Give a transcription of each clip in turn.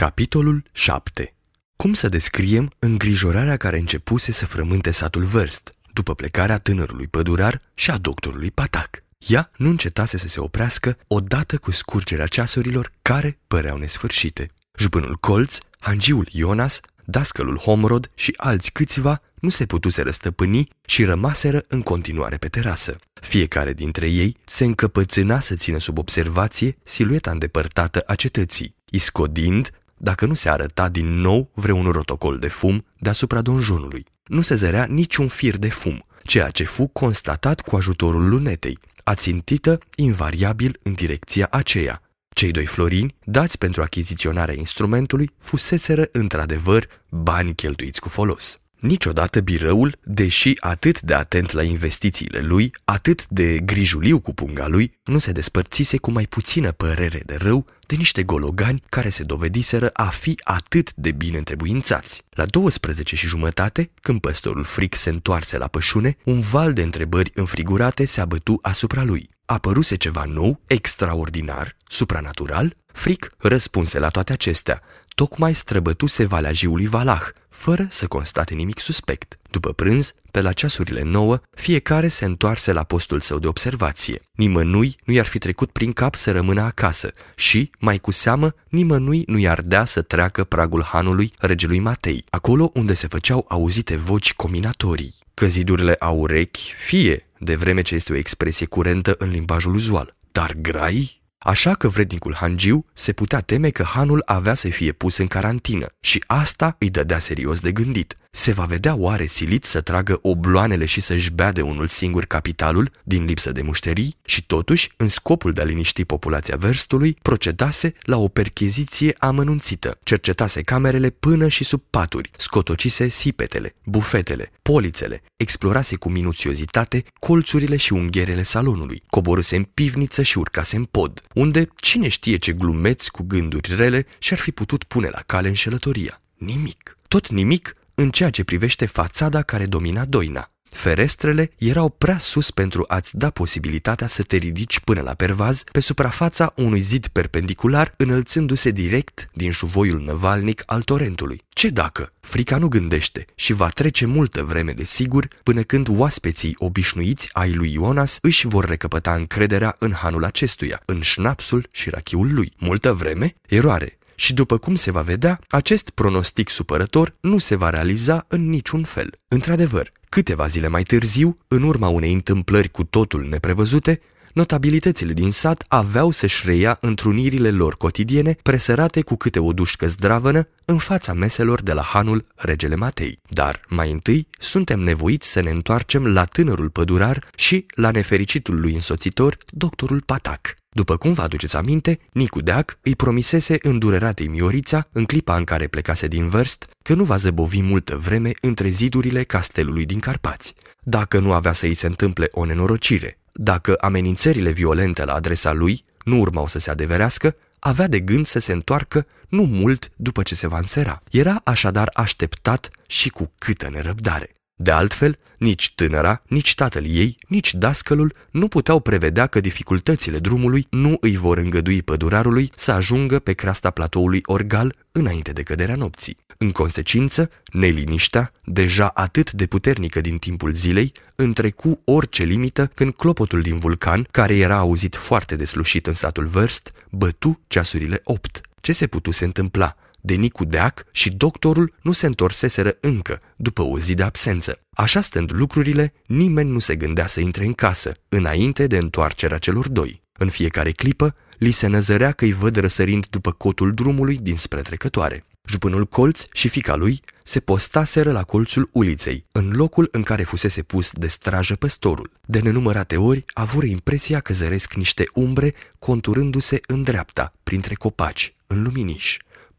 Capitolul 7 Cum să descriem îngrijorarea care începuse să frământe satul Vârst, după plecarea tânărului pădurar și a doctorului Patac? Ea nu încetase să se oprească odată cu scurgerea ceasurilor care păreau nesfârșite. Jupânul Colț, hangiul Ionas, dascălul Homrod și alți câțiva nu se putuse răstăpâni și rămaseră în continuare pe terasă. Fiecare dintre ei se încăpățâna să țină sub observație silueta îndepărtată a cetății, iscodind dacă nu se arăta din nou vreun rotocol de fum deasupra donjonului. Nu se zărea niciun fir de fum, ceea ce fu constatat cu ajutorul lunetei, ațintită invariabil în direcția aceea. Cei doi florini, dați pentru achiziționarea instrumentului, fuseseră într-adevăr bani cheltuiți cu folos. Niciodată birăul, deși atât de atent la investițiile lui, atât de grijuliu cu punga lui, nu se despărțise cu mai puțină părere de rău de niște gologani care se dovediseră a fi atât de bine întrebuințați. La 12 și jumătate, când păstorul Fric se întoarse la pășune, un val de întrebări înfrigurate se abătu asupra lui. Apăruse ceva nou, extraordinar, supranatural? Fric răspunse la toate acestea. Tocmai străbătuse valea jiului Valah, fără să constate nimic suspect. După prânz, pe la ceasurile nouă, fiecare se întoarse la postul său de observație. Nimănui nu i-ar fi trecut prin cap să rămână acasă și, mai cu seamă, nimănui nu i-ar dea să treacă pragul hanului regelui Matei, acolo unde se făceau auzite voci combinatorii. Că zidurile au urechi, fie, de vreme ce este o expresie curentă în limbajul uzual. Dar grai? Așa că vrednicul Hangiu se putea teme că hanul avea să fie pus în carantină și asta îi dădea serios de gândit. Se va vedea oare silit să tragă obloanele și să-și bea de unul singur capitalul din lipsă de mușterii? Și totuși, în scopul de a liniști populația verstului, procedase la o percheziție amănunțită, cercetase camerele până și sub paturi, scotocise sipetele, bufetele, polițele, explorase cu minuțiozitate colțurile și ungherele salonului, coboruse în pivniță și urcase în pod, unde cine știe ce glumeți cu gânduri rele și-ar fi putut pune la cale înșelătoria. Nimic. Tot nimic în ceea ce privește fațada care domina doina. Ferestrele erau prea sus pentru a-ți da posibilitatea să te ridici până la pervaz pe suprafața unui zid perpendicular înălțându-se direct din șuvoiul năvalnic al torentului. Ce dacă? Frica nu gândește și va trece multă vreme de sigur până când oaspeții obișnuiți ai lui Ionas își vor recăpăta încrederea în hanul acestuia, în șnapsul și rachiul lui. Multă vreme? Eroare și după cum se va vedea, acest pronostic supărător nu se va realiza în niciun fel. Într-adevăr, câteva zile mai târziu, în urma unei întâmplări cu totul neprevăzute, notabilitățile din sat aveau să-și reia întrunirile lor cotidiene presărate cu câte o dușcă zdravănă în fața meselor de la hanul regele Matei. Dar, mai întâi, suntem nevoiți să ne întoarcem la tânărul pădurar și la nefericitul lui însoțitor, doctorul Patac. După cum vă aduceți aminte, Nicu Deac îi promisese îndureratei Miorița, în clipa în care plecase din vârst, că nu va zăbovi multă vreme între zidurile castelului din Carpați. Dacă nu avea să îi se întâmple o nenorocire, dacă amenințările violente la adresa lui nu urmau să se adeverească, avea de gând să se întoarcă nu mult după ce se va însera. Era așadar așteptat și cu câtă nerăbdare. De altfel, nici tânăra, nici tatăl ei, nici dascălul nu puteau prevedea că dificultățile drumului nu îi vor îngădui pădurarului să ajungă pe creasta platoului Orgal înainte de căderea nopții. În consecință, neliniștea, deja atât de puternică din timpul zilei, întrecu orice limită când clopotul din vulcan, care era auzit foarte deslușit în satul Vârst, bătu ceasurile opt. Ce se putuse întâmpla? De Nicu Deac și doctorul nu se întorseseră încă, după o zi de absență. Așa stând lucrurile, nimeni nu se gândea să intre în casă, înainte de întoarcerea celor doi. În fiecare clipă, li se năzărea că îi văd răsărind după cotul drumului dinspre trecătoare. Jupânul colț și fica lui se postaseră la colțul uliței, în locul în care fusese pus de strajă păstorul. De nenumărate ori avură impresia că zăresc niște umbre conturându-se în dreapta, printre copaci, în luminiș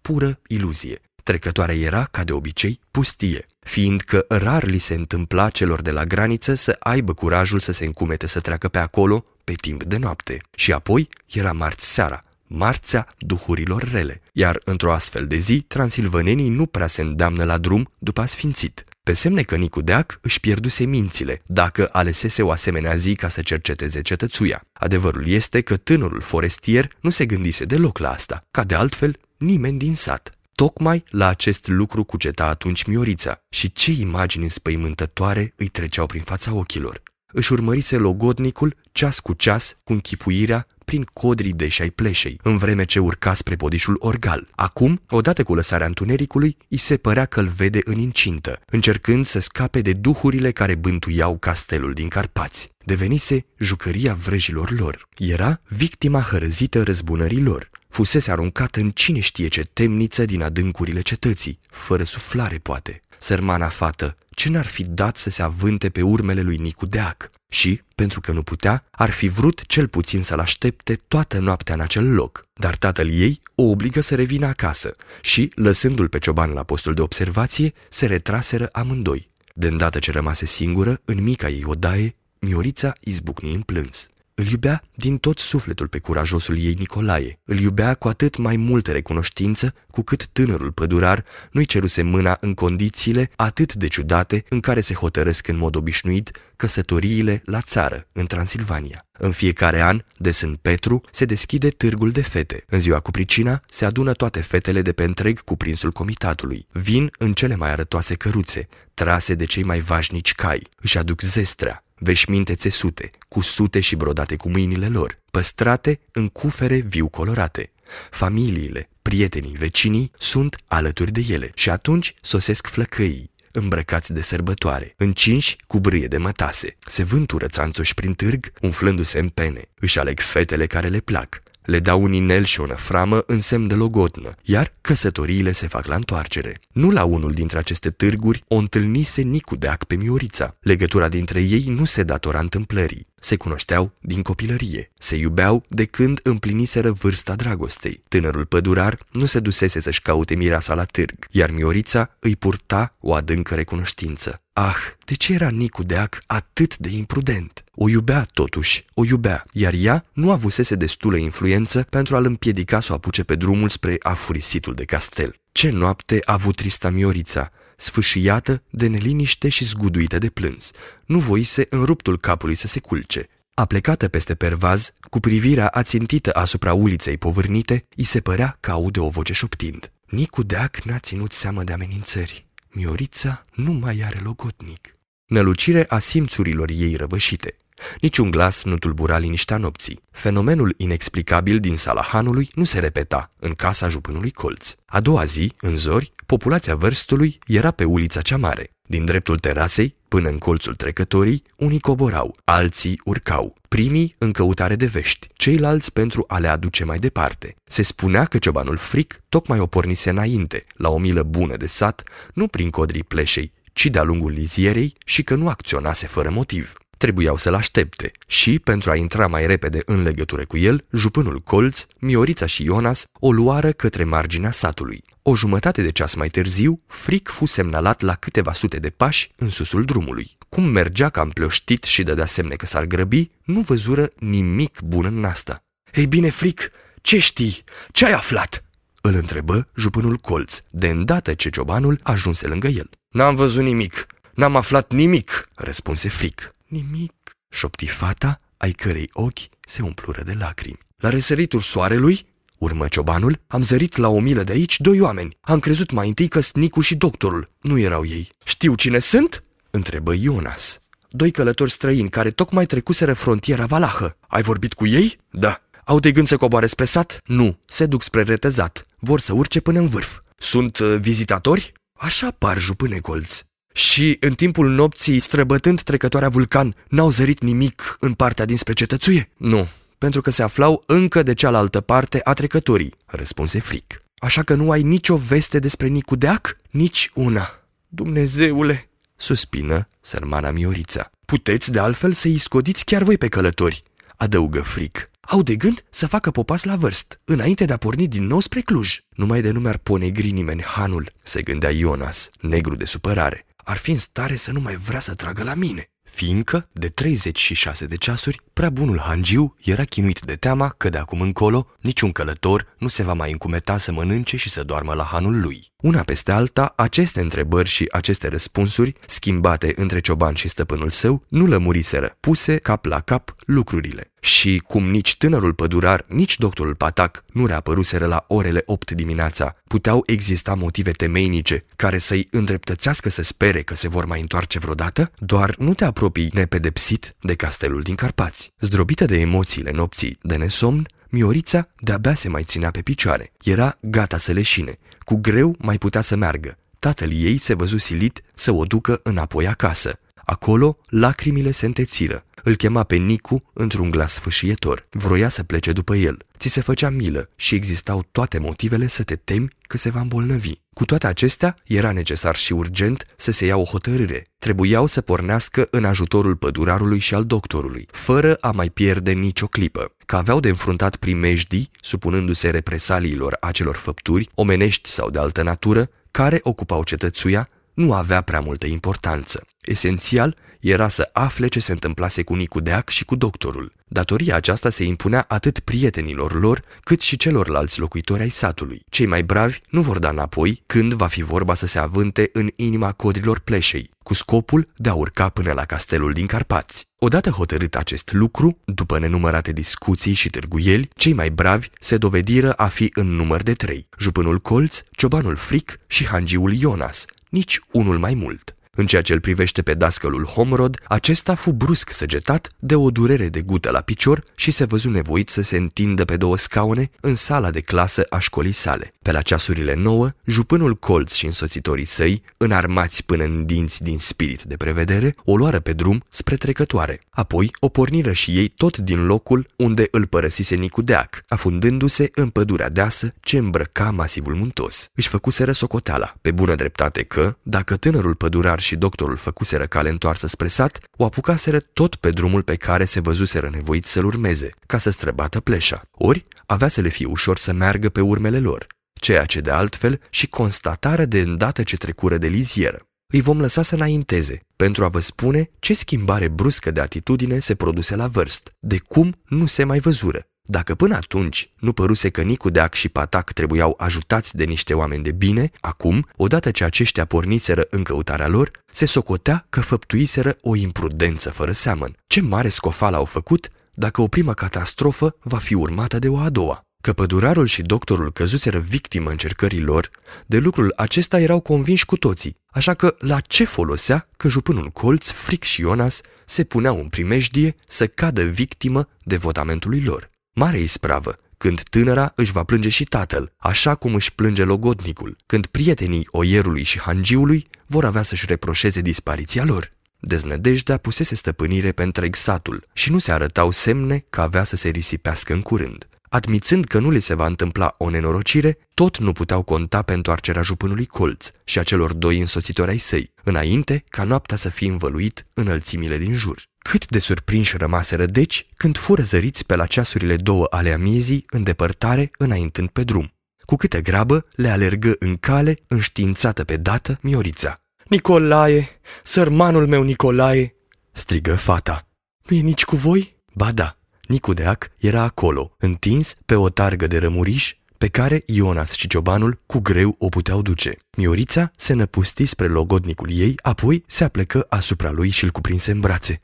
pură iluzie. Trecătoarea era, ca de obicei, pustie, fiindcă rar li se întâmpla celor de la graniță să aibă curajul să se încumete să treacă pe acolo pe timp de noapte. Și apoi era marți seara, marțea duhurilor rele, iar într-o astfel de zi, transilvanenii nu prea se îndeamnă la drum după asfințit. Pe semne că Nicu Deac își pierduse mințile dacă alesese o asemenea zi ca să cerceteze cetățuia. Adevărul este că tânărul forestier nu se gândise deloc la asta, ca de altfel nimeni din sat. Tocmai la acest lucru cuceta atunci Miorița și ce imagini înspăimântătoare îi treceau prin fața ochilor. Își urmărise logodnicul ceas cu ceas cu închipuirea prin codrii deșai pleșei, în vreme ce urca spre podișul orgal. Acum, odată cu lăsarea întunericului, îi se părea că îl vede în incintă, încercând să scape de duhurile care bântuiau castelul din Carpați. Devenise jucăria vrăjilor lor. Era victima hărăzită răzbunării lor. Fusese aruncată în cine știe ce temniță din adâncurile cetății, fără suflare poate. Sărmana fată, ce n-ar fi dat să se avânte pe urmele lui Nicu Deac? Și, pentru că nu putea, ar fi vrut cel puțin să-l aștepte toată noaptea în acel loc. Dar tatăl ei o obligă să revină acasă și, lăsându-l pe cioban la postul de observație, se retraseră amândoi. De îndată ce rămase singură, în mica ei odaie, Miorița izbucni în plâns. Îl iubea din tot sufletul pe curajosul ei Nicolae. Îl iubea cu atât mai multă recunoștință cu cât tânărul pădurar nu-i ceruse mâna în condițiile atât de ciudate în care se hotărăsc în mod obișnuit căsătoriile la țară, în Transilvania. În fiecare an, de Sfânt Petru, se deschide târgul de fete. În ziua cu pricina, se adună toate fetele de pe întreg cuprinsul comitatului. Vin în cele mai arătoase căruțe, trase de cei mai vașnici cai. Își aduc zestrea, veșminte țesute, cu sute și brodate cu mâinile lor, păstrate în cufere viu colorate. Familiile, prietenii, vecinii sunt alături de ele și atunci sosesc flăcăii, îmbrăcați de sărbătoare, încinși cu brâie de mătase. Se vântură țanțoși prin târg, umflându-se în pene. Își aleg fetele care le plac, le dau un inel și o năframă în semn de logodnă, iar căsătoriile se fac la întoarcere. Nu la unul dintre aceste târguri o întâlnise Nicu Deac pe Miorița. Legătura dintre ei nu se datora întâmplării. Se cunoșteau din copilărie, se iubeau de când împliniseră vârsta dragostei. Tânărul pădurar nu se dusese să-și caute mireasa la târg, iar Miorița îi purta o adâncă recunoștință. Ah, de ce era Nicu Deac atât de imprudent? O iubea totuși, o iubea, iar ea nu avusese destulă influență pentru a-l împiedica să o apuce pe drumul spre afurisitul de castel. Ce noapte a avut trista Miorița, sfâșiată de neliniște și zguduită de plâns. Nu voise în ruptul capului să se culce. Aplecată peste pervaz, cu privirea ațintită asupra uliței povârnite, îi se părea că aude o voce șoptind. Nicu Deac n-a ținut seamă de amenințări. Miorița nu mai are logotnic. Nălucire a simțurilor ei răvășite. Niciun glas nu tulbura liniștea nopții. Fenomenul inexplicabil din sala hanului nu se repeta în casa jupânului colț. A doua zi, în zori, populația vârstului era pe ulița cea mare. Din dreptul terasei, până în colțul trecătorii, unii coborau, alții urcau, primii în căutare de vești, ceilalți pentru a le aduce mai departe. Se spunea că ciobanul fric tocmai o pornise înainte, la o milă bună de sat, nu prin codrii pleșei, ci de-a lungul lizierei și că nu acționase fără motiv trebuiau să-l aștepte și, pentru a intra mai repede în legătură cu el, jupânul Colț, Miorița și Ionas o luară către marginea satului. O jumătate de ceas mai târziu, Fric fu semnalat la câteva sute de pași în susul drumului. Cum mergea cam plăștit și dădea semne că s-ar grăbi, nu văzură nimic bun în asta. Ei bine, Fric, ce știi? Ce ai aflat?" îl întrebă jupânul Colț, de îndată ce ciobanul ajunse lângă el. N-am văzut nimic, n-am aflat nimic, răspunse Fric. Nimic, șopti fata, ai cărei ochi se umplură de lacrimi. La răsăritul soarelui, urmă ciobanul, am zărit la o milă de aici doi oameni. Am crezut mai întâi că Nicu și doctorul. Nu erau ei. Știu cine sunt? întrebă Ionas. Doi călători străini care tocmai trecuseră frontiera valahă. Ai vorbit cu ei? Da. Au de gând să coboare spre sat? Nu. Se duc spre retezat. Vor să urce până în vârf. Sunt uh, vizitatori? Așa par jupâne colț. Și în timpul nopții, străbătând trecătoarea vulcan, n-au zărit nimic în partea dinspre cetățuie? Nu, pentru că se aflau încă de cealaltă parte a trecătorii, răspunse Fric. Așa că nu ai nicio veste despre Nicu Deac? Nici una. Dumnezeule, suspină sărmana Miorița. Puteți de altfel să-i scodiți chiar voi pe călători, adăugă Fric. Au de gând să facă popas la vârst, înainte de a porni din nou spre Cluj. Numai de nu mi-ar ponegri nimeni hanul, se gândea Ionas, negru de supărare ar fi în stare să nu mai vrea să tragă la mine. Fiindcă, de 36 de ceasuri, prea bunul Hangiu era chinuit de teama că de acum încolo niciun călător nu se va mai încumeta să mănânce și să doarmă la hanul lui. Una peste alta, aceste întrebări și aceste răspunsuri, schimbate între cioban și stăpânul său, nu lămuriseră, puse cap la cap lucrurile. Și cum nici tânărul pădurar, nici doctorul Patac nu reapăruseră la orele 8 dimineața, puteau exista motive temeinice care să-i îndreptățească să spere că se vor mai întoarce vreodată, doar nu te apropii nepedepsit de castelul din Carpați. Zdrobită de emoțiile nopții de nesomn, Miorița de-abia se mai ținea pe picioare. Era gata să leșine. Cu greu mai putea să meargă. Tatăl ei se văzu silit să o ducă înapoi acasă. Acolo, lacrimile se întețiră. Îl chema pe Nicu într-un glas sfâșietor. Vroia să plece după el. Ți se făcea milă și existau toate motivele să te temi că se va îmbolnăvi. Cu toate acestea, era necesar și urgent să se ia o hotărâre. Trebuiau să pornească în ajutorul pădurarului și al doctorului, fără a mai pierde nicio clipă. Că aveau de înfruntat primejdii, supunându-se represaliilor acelor făpturi, omenești sau de altă natură, care ocupau cetățuia, nu avea prea multă importanță. Esențial era să afle ce se întâmplase cu Nicu Deac și cu doctorul. Datoria aceasta se impunea atât prietenilor lor, cât și celorlalți locuitori ai satului. Cei mai bravi nu vor da înapoi când va fi vorba să se avânte în inima codrilor pleșei, cu scopul de a urca până la castelul din Carpați. Odată hotărât acest lucru, după nenumărate discuții și târguieli, cei mai bravi se dovediră a fi în număr de trei, jupânul Colț, ciobanul Fric și hangiul Ionas, nici unul mai mult. În ceea ce îl privește pe dascălul Homrod, acesta fu brusc săgetat de o durere de gută la picior și se văzu nevoit să se întindă pe două scaune în sala de clasă a școlii sale. Pe la ceasurile nouă, jupânul Colț și însoțitorii săi, înarmați până în dinți din spirit de prevedere, o luară pe drum spre trecătoare. Apoi o porniră și ei tot din locul unde îl părăsise Nicu Deac, afundându-se în pădurea deasă ce îmbrăca masivul muntos. Își făcuseră socoteala, pe bună dreptate că, dacă tânărul pădurar și doctorul făcuseră cale întoarsă spre sat, o apucaseră tot pe drumul pe care se văzuseră nevoit să-l urmeze, ca să străbată pleșa. Ori avea să le fie ușor să meargă pe urmele lor, ceea ce de altfel și constatarea de îndată ce trecură de lizieră. Îi vom lăsa să înainteze, pentru a vă spune ce schimbare bruscă de atitudine se produse la vârst, de cum nu se mai văzură, dacă până atunci nu păruse că Nicu Deac și Patac trebuiau ajutați de niște oameni de bine, acum, odată ce aceștia porniseră în căutarea lor, se socotea că făptuiseră o imprudență fără seamăn. Ce mare scofală au făcut dacă o primă catastrofă va fi urmată de o a doua. Că pădurarul și doctorul căzuseră victimă încercării lor, de lucrul acesta erau convinși cu toții, așa că la ce folosea că jupânul Colț, Fric și Ionas se puneau în primejdie să cadă victimă devotamentului lor. Mare ispravă, când tânăra își va plânge și tatăl, așa cum își plânge logodnicul, când prietenii oierului și hangiului vor avea să-și reproșeze dispariția lor. Deznădejdea pusese stăpânire pe întreg satul și nu se arătau semne că avea să se risipească în curând. Admițând că nu li se va întâmpla o nenorocire, tot nu puteau conta pe întoarcerea jupânului colț și a celor doi însoțitori ai săi, înainte ca noaptea să fie învăluit înălțimile din jur. Cât de surprinși rămaseră deci când fură zăriți pe la ceasurile două ale amiezii în depărtare înaintând pe drum. Cu câte grabă le alergă în cale înștiințată pe dată Miorița. Nicolae, sărmanul meu Nicolae!" strigă fata. Nu e nici cu voi?" Ba da, Nicu Deac era acolo, întins pe o targă de rămuriș pe care Ionas și ciobanul cu greu o puteau duce. Miorița se năpusti spre logodnicul ei, apoi se aplecă asupra lui și îl cuprinse în brațe.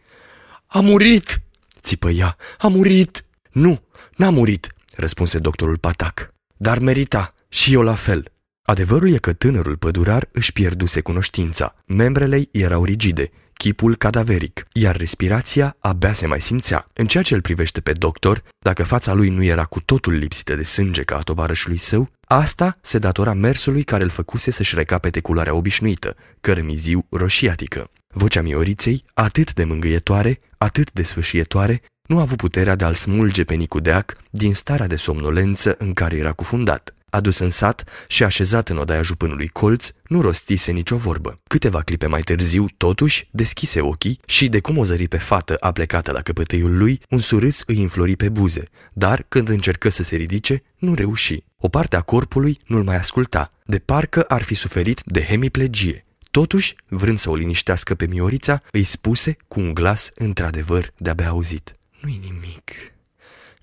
A murit!" țipă ea. A murit!" Nu, n-a murit!" răspunse doctorul Patac. Dar merita, și eu la fel. Adevărul e că tânărul pădurar își pierduse cunoștința. Membrele erau rigide, chipul cadaveric, iar respirația abia se mai simțea. În ceea ce îl privește pe doctor, dacă fața lui nu era cu totul lipsită de sânge ca a tovarășului său, asta se datora mersului care îl făcuse să-și recapete culoarea obișnuită, cărămiziu roșiatică. Vocea Mioriței, atât de mângâietoare, atât de sfâșietoare, nu a avut puterea de a-l smulge pe Nicudeac din starea de somnolență în care era cufundat. Adus în sat și așezat în odaia jupânului colț, nu rostise nicio vorbă. Câteva clipe mai târziu, totuși, deschise ochii și, de cum o zări pe fată aplecată la căpătăiul lui, un surâs îi înflori pe buze, dar, când încercă să se ridice, nu reuși. O parte a corpului nu-l mai asculta, de parcă ar fi suferit de hemiplegie. Totuși, vrând să o liniștească pe Miorița, îi spuse cu un glas într-adevăr de-abia auzit. Nu-i nimic,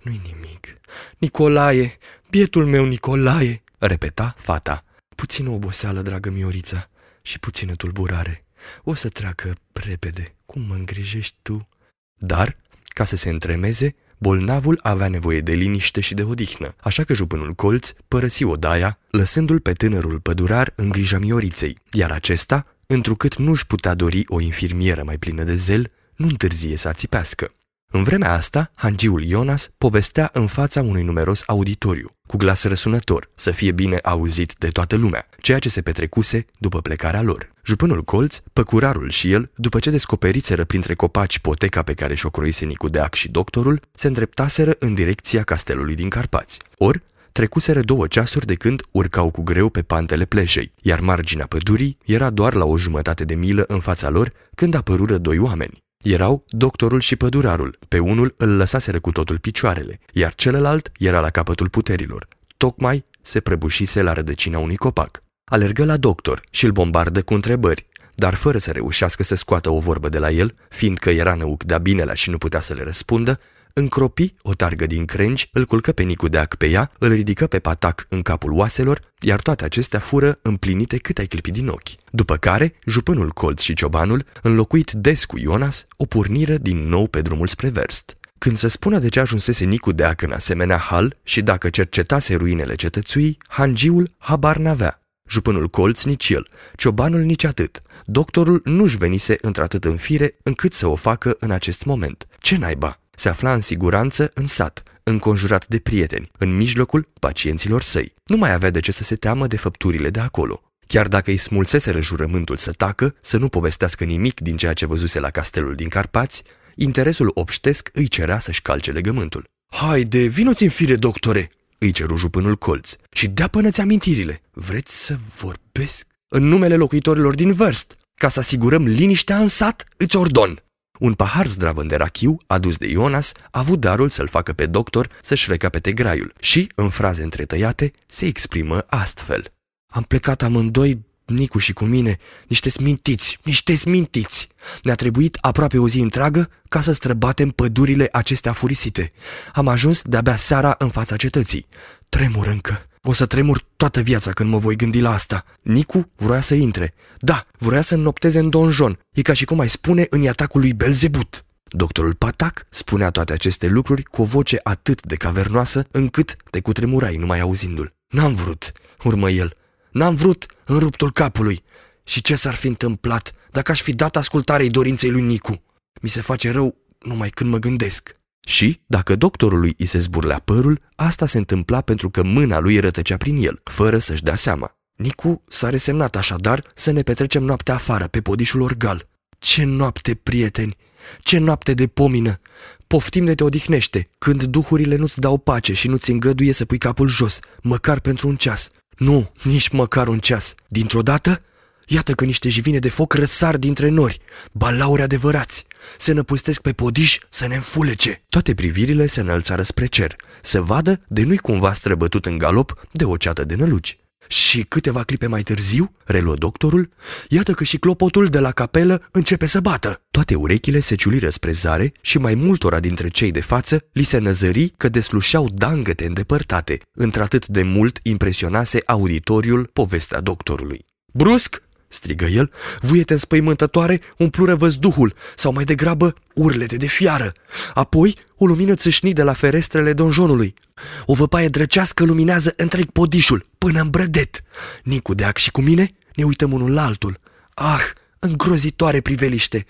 nu-i nimic. Nicolae, bietul meu Nicolae, repeta fata. Puțină oboseală, dragă Miorița, și puțină tulburare. O să treacă repede, cum mă îngrijești tu. Dar, ca să se întremeze, bolnavul avea nevoie de liniște și de odihnă, așa că jupânul colț părăsi odaia, lăsându-l pe tânărul pădurar în grija mioriței, iar acesta, întrucât nu-și putea dori o infirmieră mai plină de zel, nu întârzie să ațipească. În vremea asta, hangiul Ionas povestea în fața unui numeros auditoriu, cu glas răsunător, să fie bine auzit de toată lumea, ceea ce se petrecuse după plecarea lor. Jupânul colț, păcurarul și el, după ce descoperiseră printre copaci poteca pe care și-o croise Nicudeac și doctorul, se îndreptaseră în direcția castelului din Carpați. Or, trecuseră două ceasuri de când urcau cu greu pe pantele pleșei, iar marginea pădurii era doar la o jumătate de milă în fața lor când apărură doi oameni. Erau doctorul și pădurarul. Pe unul îl lăsaseră cu totul picioarele, iar celălalt era la capătul puterilor. Tocmai se prăbușise la rădăcina unui copac. Alergă la doctor și îl bombardă cu întrebări, dar fără să reușească să scoată o vorbă de la el, fiindcă era năuc de-a binelea și nu putea să le răspundă, încropi o targă din crengi, îl culcă pe Nicu de pe ea, îl ridică pe patac în capul oaselor, iar toate acestea fură împlinite cât ai clipi din ochi. După care, jupânul colț și ciobanul, înlocuit des cu Ionas, o purniră din nou pe drumul spre verst. Când se spună de ce ajunsese Nicu de în asemenea hal și dacă cercetase ruinele cetățuii, hangiul habar n-avea. Jupânul colț nici el, ciobanul nici atât. Doctorul nu-și venise într-atât în fire încât să o facă în acest moment. Ce naiba? Se afla în siguranță în sat, înconjurat de prieteni, în mijlocul pacienților săi. Nu mai avea de ce să se teamă de făpturile de acolo. Chiar dacă îi smulseseră jurământul să tacă, să nu povestească nimic din ceea ce văzuse la castelul din Carpați, interesul obștesc îi cerea să-și calce legământul. Haide, vinoți în fire, doctore!" îi ceru jupânul colț. Și dea până-ți amintirile. Vreți să vorbesc? În numele locuitorilor din vârst, ca să asigurăm liniștea în sat, îți ordon. Un pahar zdravăn de rachiu, adus de Ionas, a avut darul să-l facă pe doctor să-și recapete graiul și, în fraze întretăiate, se exprimă astfel. Am plecat amândoi, Nicu și cu mine, niște smintiți, niște smintiți. Ne-a trebuit aproape o zi întreagă ca să străbatem pădurile acestea furisite. Am ajuns de-abia seara în fața cetății. Tremur încă. O să tremur toată viața când mă voi gândi la asta. Nicu vroia să intre. Da, vroia să nopteze în donjon. E ca și cum ai spune în atacul lui Belzebut. Doctorul Patac spunea toate aceste lucruri cu o voce atât de cavernoasă încât te cutremurai numai auzindu-l. N-am vrut, urmă el. N-am vrut în ruptul capului. Și ce s-ar fi întâmplat dacă aș fi dat ascultarei dorinței lui Nicu? Mi se face rău numai când mă gândesc. Și, dacă doctorului îi se zburlea părul, asta se întâmpla pentru că mâna lui rătăcea prin el, fără să-și dea seama. Nicu s-a resemnat așadar să ne petrecem noaptea afară, pe podișul orgal. Ce noapte, prieteni! Ce noapte de pomină! Poftim de te odihnește, când duhurile nu-ți dau pace și nu-ți îngăduie să pui capul jos, măcar pentru un ceas. Nu, nici măcar un ceas. Dintr-o dată, Iată că niște jivine de foc răsar dintre nori, balauri adevărați, se năpustesc pe podiș să ne înfulece. Toate privirile se înălțară spre cer, să vadă de nu-i cumva străbătut în galop de o ceată de năluci. Și câteva clipe mai târziu, reluă doctorul, iată că și clopotul de la capelă începe să bată. Toate urechile se ciuliră spre zare și mai multora dintre cei de față li se năzări că deslușeau dangăte îndepărtate, într-atât de mult impresionase auditoriul povestea doctorului. Brusc, strigă el, vuiete înspăimântătoare umplură văzduhul, sau mai degrabă urlete de fiară. Apoi, o lumină țâșni de la ferestrele donjonului. O văpaie drăcească luminează întreg podișul, până în brădet. Nicu de și cu mine ne uităm unul la altul. Ah, îngrozitoare priveliște!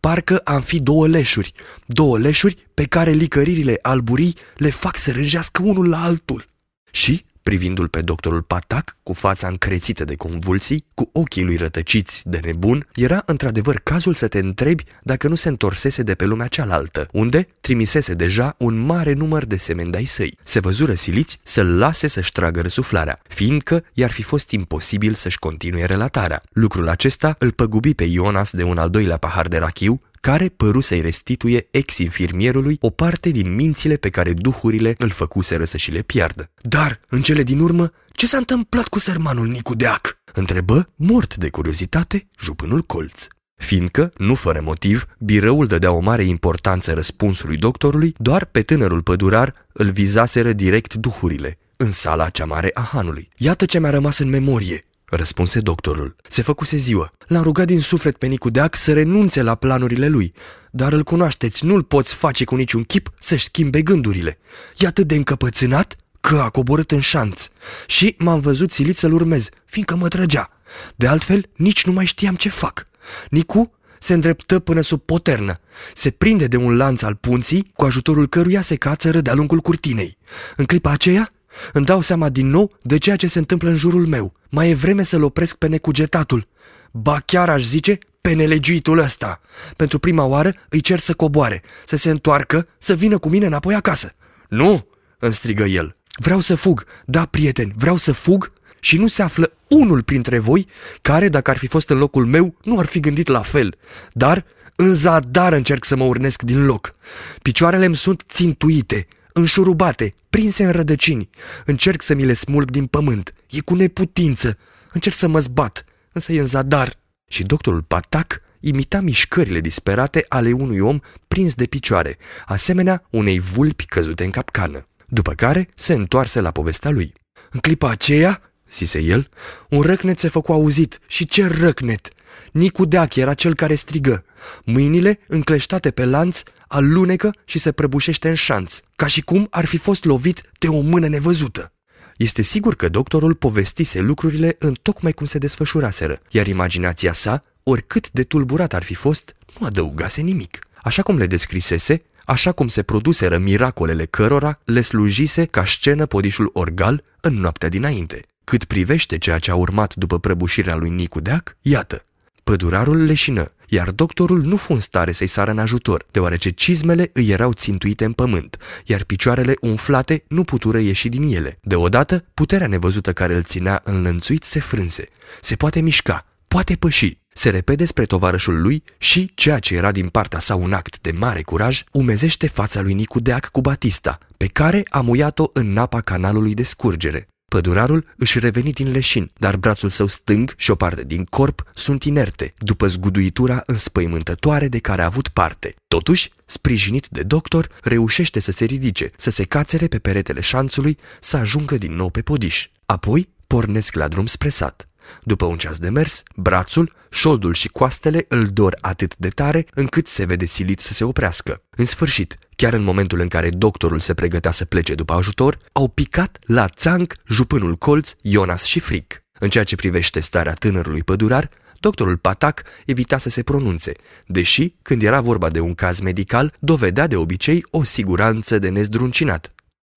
Parcă am fi două leșuri, două leșuri pe care licăririle alburii le fac să rânjească unul la altul. Și privindu-l pe doctorul Patac cu fața încrețită de convulsii, cu ochii lui rătăciți de nebun, era într-adevăr cazul să te întrebi dacă nu se întorsese de pe lumea cealaltă, unde trimisese deja un mare număr de semeni de săi. Se văzură siliți să-l lase să-și tragă răsuflarea, fiindcă i-ar fi fost imposibil să-și continue relatarea. Lucrul acesta îl păgubi pe Ionas de un al doilea pahar de rachiu, care păru să-i restituie ex-infirmierului o parte din mințile pe care duhurile îl făcuseră să și le piardă. Dar, în cele din urmă, ce s-a întâmplat cu sărmanul Nicu Deac? Întrebă, mort de curiozitate, jupânul colț. Fiindcă, nu fără motiv, birăul dădea o mare importanță răspunsului doctorului, doar pe tânărul pădurar îl vizaseră direct duhurile, în sala cea mare a hanului. Iată ce mi-a rămas în memorie, răspunse doctorul. Se făcuse ziua. L-am rugat din suflet pe Nicu Deac să renunțe la planurile lui. Dar îl cunoașteți, nu-l poți face cu niciun chip să-și schimbe gândurile. E atât de încăpățânat că a coborât în șanț. Și m-am văzut silit să-l urmez, fiindcă mă trăgea. De altfel, nici nu mai știam ce fac. Nicu se îndreptă până sub poternă. Se prinde de un lanț al punții, cu ajutorul căruia se cațără de-a lungul curtinei. În clipa aceea, îmi dau seama din nou de ceea ce se întâmplă în jurul meu. Mai e vreme să-l opresc pe necugetatul. Ba chiar aș zice pe nelegiuitul ăsta. Pentru prima oară îi cer să coboare, să se întoarcă, să vină cu mine înapoi acasă. Nu, îmi strigă el. Vreau să fug, da, prieteni, vreau să fug și nu se află unul printre voi care, dacă ar fi fost în locul meu, nu ar fi gândit la fel. Dar în zadar încerc să mă urnesc din loc. Picioarele îmi sunt țintuite, înșurubate, prinse în rădăcini. Încerc să mi le smulg din pământ. E cu neputință. Încerc să mă zbat, însă e în zadar. Și doctorul Patac imita mișcările disperate ale unui om prins de picioare, asemenea unei vulpi căzute în capcană. După care se întoarse la povestea lui. În clipa aceea, zise el, un răcnet se făcu auzit. Și ce răcnet! Nicu Deac era cel care strigă. Mâinile, încleștate pe lanț, alunecă și se prăbușește în șanț, ca și cum ar fi fost lovit de o mână nevăzută. Este sigur că doctorul povestise lucrurile în tocmai cum se desfășuraseră, iar imaginația sa, oricât de tulburat ar fi fost, nu adăugase nimic. Așa cum le descrisese, așa cum se produseră miracolele cărora le slujise ca scenă podișul orgal în noaptea dinainte. Cât privește ceea ce a urmat după prăbușirea lui Nicu Deac, iată, pădurarul leșină, iar doctorul nu fu în stare să-i sară în ajutor, deoarece cizmele îi erau țintuite în pământ, iar picioarele umflate nu putură ieși din ele. Deodată, puterea nevăzută care îl ținea înlănțuit se frânse. Se poate mișca, poate păși. Se repede spre tovarășul lui și, ceea ce era din partea sa un act de mare curaj, umezește fața lui Nicu Deac cu Batista, pe care a muiat-o în apa canalului de scurgere. Pădurarul își reveni din leșin, dar brațul său stâng și o parte din corp sunt inerte, după zguduitura înspăimântătoare de care a avut parte. Totuși, sprijinit de doctor, reușește să se ridice, să se cațere pe peretele șanțului, să ajungă din nou pe podiș. Apoi pornesc la drum spre sat. După un ceas de mers, brațul, șoldul și coastele îl dor atât de tare încât se vede silit să se oprească. În sfârșit, chiar în momentul în care doctorul se pregătea să plece după ajutor, au picat la țanc jupânul colț Jonas și Fric. În ceea ce privește starea tânărului pădurar, doctorul Patac evita să se pronunțe, deși, când era vorba de un caz medical, dovedea de obicei o siguranță de nezdruncinat.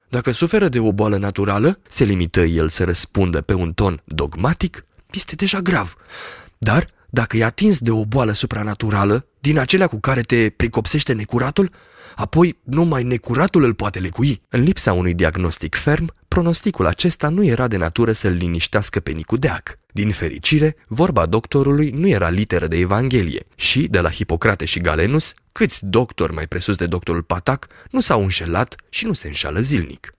Dacă suferă de o boală naturală, se limită el să răspundă pe un ton dogmatic, este deja grav. Dar, dacă e atins de o boală supranaturală, din acelea cu care te pricopsește necuratul, apoi numai necuratul îl poate lecui. În lipsa unui diagnostic ferm, pronosticul acesta nu era de natură să-l liniștească pe Nicudeac. Din fericire, vorba doctorului nu era literă de Evanghelie și, de la Hipocrate și Galenus, câți doctori mai presus de doctorul Patac nu s-au înșelat și nu se înșală zilnic.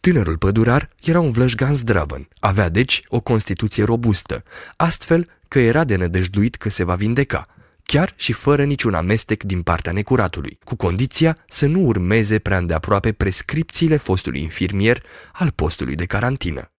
Tânărul pădurar era un vlășgan zdravăn, avea deci o constituție robustă, astfel că era de nădăjduit că se va vindeca, chiar și fără niciun amestec din partea necuratului, cu condiția să nu urmeze prea îndeaproape prescripțiile fostului infirmier al postului de carantină.